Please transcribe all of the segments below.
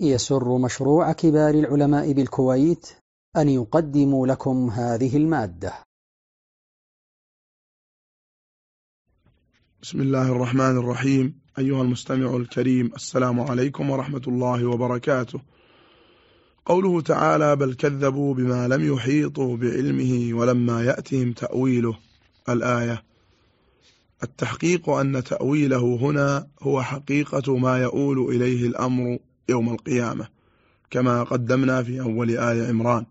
يسر مشروع كبار العلماء بالكويت أن يقدم لكم هذه المادة. بسم الله الرحمن الرحيم. أيها المستمع الكريم السلام عليكم ورحمة الله وبركاته. قوله تعالى بل كذبوا بما لم يحيطوا بعلمه ولما يأتهم تأويله. الآية التحقيق أن تأويله هنا هو حقيقة ما يؤول إليه الأمر يوم القيامة كما قدمنا في أول آية عمران.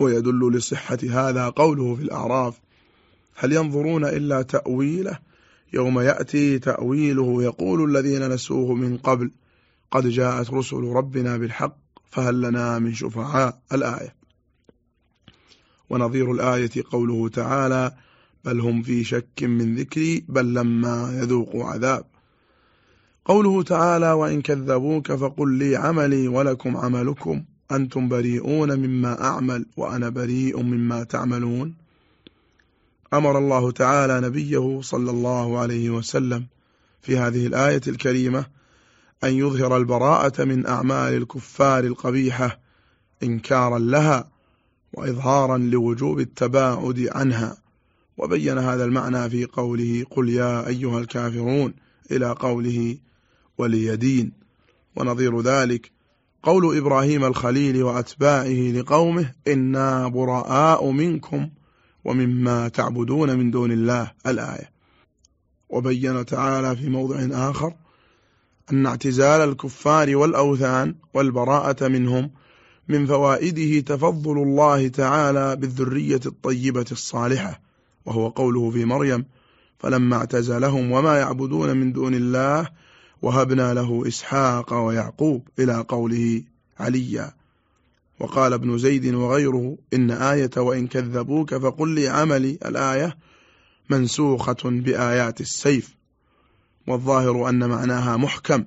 ويدل لصحة هذا قوله في الأعراف هل ينظرون إلا تأويله؟ يوم يأتي تأويله يقول الذين نسوه من قبل قد جاءت رسل ربنا بالحق فهل لنا من شفعاء؟ الآية. ونظير الآية قوله تعالى بل هم في شك من ذكري بل لما يذوقوا عذاب. قوله تعالى وإن كذبوك فقل لي عملي ولكم عملكم. أنتم بريئون مما أعمل وأنا بريء مما تعملون. أمر الله تعالى نبيه صلى الله عليه وسلم في هذه الآية الكريمة أن يظهر البراءة من أعمال الكفار القبيحة إنكارا لها وإظهارا لوجوب التباعد عنها. وبين هذا المعنى في قوله قل يا أيها الكافرون إلى قوله ولي دين ونظير ذلك قول إبراهيم الخليل وأتباعه لقومه إنا براء منكم ومما تعبدون من دون الله. الآية. وبين تعالى في موضع آخر أن اعتزال الكفار والأوثان والبراءة منهم من فوائده تفضل الله تعالى بالذرية الطيبة الصالحة وهو قوله في مريم فلما اعتزلهم وما يعبدون من دون الله وهبنا له إسحاق ويعقوب إلى قوله عليا. وقال ابن زيد وغيره إن آية وإن كذبوك فقل لي عملي الآية منسوخة بآيات السيف. والظاهر أن معناها محكم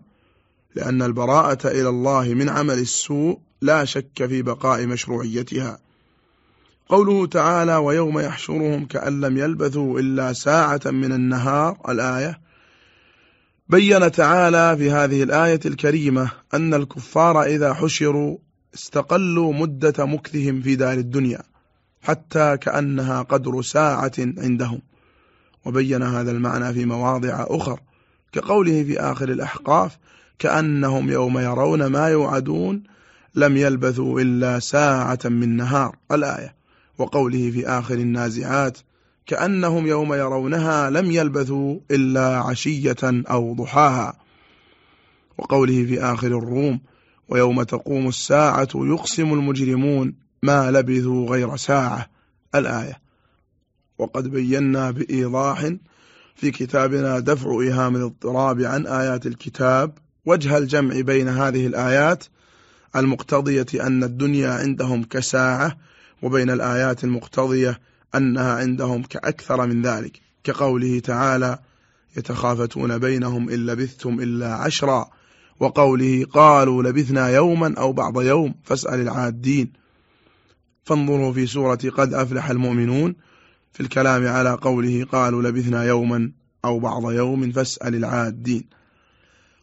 لأن البراءة إلى الله من عمل السوء لا شك في بقاء مشروعيتها. قوله تعالى ويوم يحشرهم كأن لم يلبثوا إلا ساعة من النهار الآية بين تعالى في هذه الآية الكريمة أن الكفار إذا حشروا استقلوا مدة مكثهم في دار الدنيا حتى كأنها قدر ساعة عندهم. وبين هذا المعنى في مواضع أخر كقوله في آخر الأحقاف كأنهم يوم يرون ما يوعدون لم يلبثوا إلا ساعة من نهار الآية. وقوله في آخر النازعات كأنهم يوم يرونها لم يلبثوا إلا عشية أو ضحاها. وقوله في آخر الروم ويوم تقوم الساعة يقسم المجرمون ما لبثوا غير ساعة الآية. وقد بينا بإيضاح في كتابنا دفع إيهام الاضطراب عن آيات الكتاب وجه الجمع بين هذه الآيات المقتضية أن الدنيا عندهم كساعة وبين الآيات المقتضية أنها عندهم كأكثر من ذلك كقوله تعالى يتخافتون بينهم إن لبثتم إلا عشرا وقوله قالوا لبثنا يوما أو بعض يوم فاسأل العادين. فانظروا في سورة قد أفلح المؤمنون في الكلام على قوله قالوا لبثنا يوما أو بعض يوم فاسأل العادين.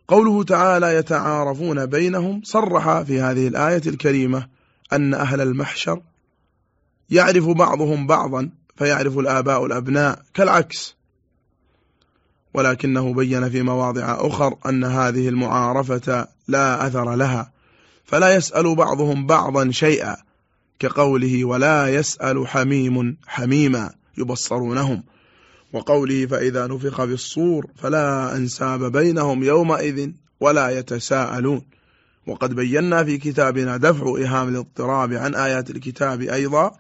قوله تعالى يتعارفون بينهم صرح في هذه الآية الكريمة أن أهل المحشر يعرف بعضهم بعضا فيعرف الآباء الأبناء كالعكس. ولكنه بين في مواضع أخر أن هذه المعارفة لا أثر لها فلا يسأل بعضهم بعضا شيئا كقوله ولا يسأل حميم حميما يبصرونهم. وقوله فإذا نفخ بالصور فلا أنساب بينهم يومئذ ولا يتساءلون. وقد بينا في كتابنا دفع إهام الاضطراب عن آيات الكتاب أيضا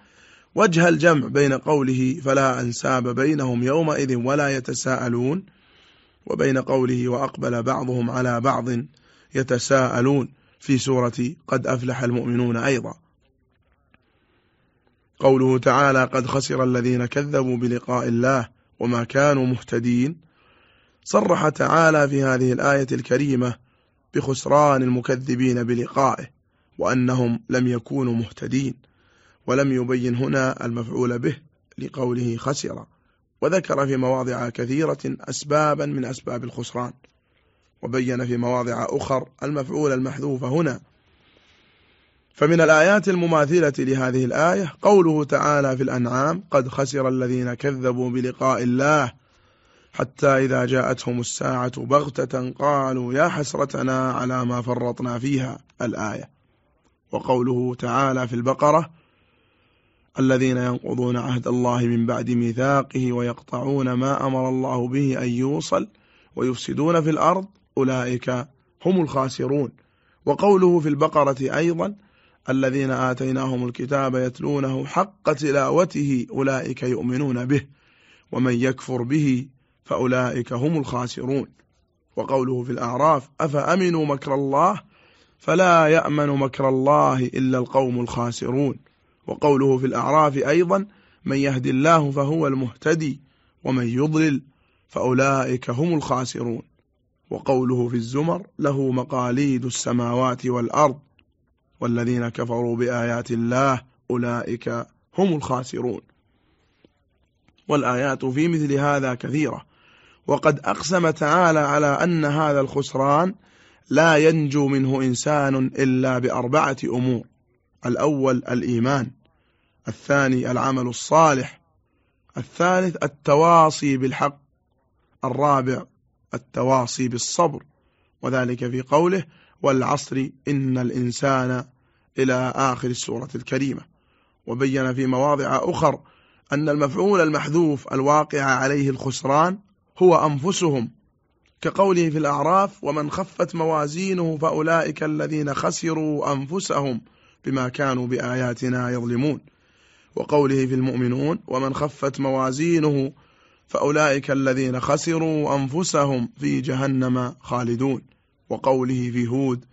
وجه الجمع بين قوله فلا أنساب بينهم يومئذ ولا يتساءلون وبين قوله وأقبل بعضهم على بعض يتساءلون في سورة قد أفلح المؤمنون أيضا. قوله تعالى قد خسر الذين كذبوا بلقاء الله وما كانوا مهتدين. صرح تعالى في هذه الآية الكريمة بخسران المكذبين بلقائه وأنهم لم يكونوا مهتدين. ولم يبين هنا المفعول به لقوله خسر وذكر في مواضع كثيرة أسبابا من أسباب الخسران وبين في مواضع أخر المفعول المحذوف هنا. فمن الآيات المماثلة لهذه الآية قوله تعالى في الأنعام قد خسر الذين كذبوا بلقاء الله حتى إذا جاءتهم الساعة بغتة قالوا يا حسرتنا على ما فرطنا فيها الآية. وقوله تعالى في البقرة الذين ينقضون عهد الله من بعد ميثاقه ويقطعون ما أمر الله به أن يوصل ويفسدون في الأرض أولئك هم الخاسرون. وقوله في البقرة أيضا الذين آتيناهم الكتاب يتلونه حق تلاوته أولئك يؤمنون به ومن يكفر به فأولئك هم الخاسرون. وقوله في الأعراف أفأمنوا مكر الله؟ فلا يأمن مكر الله إلا القوم الخاسرون. وقوله في الأعراف أيضا من يهد الله فهو المهتدي ومن يضلل فأولئك هم الخاسرون. وقوله في الزمر له مقاليد السماوات والأرض والذين كفروا بآيات الله أولئك هم الخاسرون. والآيات في مثل هذا كثيرة. وقد أقسم تعالى على أن هذا الخسران لا ينجو منه إنسان إلا بأربعة أمور. الأول الإيمان. الثاني العمل الصالح. الثالث التواصي بالحق. الرابع التواصي بالصبر. وذلك في قوله والعصر إن الإنسان إلى آخر السورة الكريمة. وبين في مواضع أخر أن المفعول المحذوف الواقع عليه الخسران هو أنفسهم. كقوله في الأعراف ومن خفت موازينه فأولئك الذين خسروا أنفسهم بما كانوا بآياتنا يظلمون. وقوله في المؤمنون ومن خفت موازينه فأولئك الذين خسروا أنفسهم في جهنم خالدون. وقوله في هود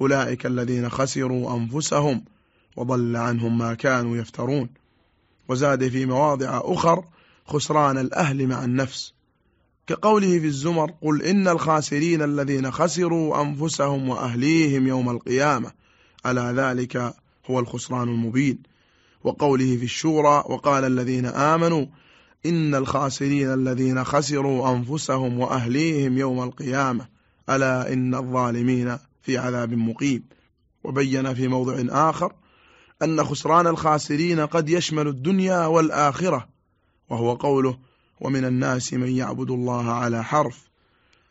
أولئك الذين خسروا أنفسهم وضل عنهم ما كانوا يفترون. وزاد في مواضع أخر خسران الأهل مع النفس. كقوله في الزمر قل إن الخاسرين الذين خسروا أنفسهم وأهليهم يوم القيامة. ألا ذلك هو الخسران المبين. وقوله في الشورى وقال الذين آمنوا إن الخاسرين الذين خسروا أنفسهم وأهليهم يوم القيامة ألا إن الظالمين في عذاب مقيم. وبين في موضع آخر أن خسران الخاسرين قد يشمل الدنيا والآخرة وهو قوله ومن الناس من يعبد الله على حرف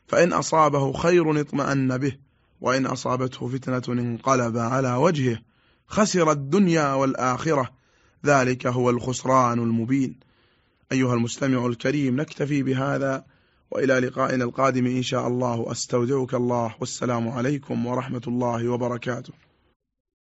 فإن أصابه خير اطمأن به وإن أصابته فتنة انقلب على وجهه خسر الدنيا والآخرة. ذلك هو الخسران المبين. أيها المستمع الكريم نكتفي بهذا وإلى لقائنا القادم إن شاء الله. أستودعك الله. والسلام عليكم ورحمة الله وبركاته.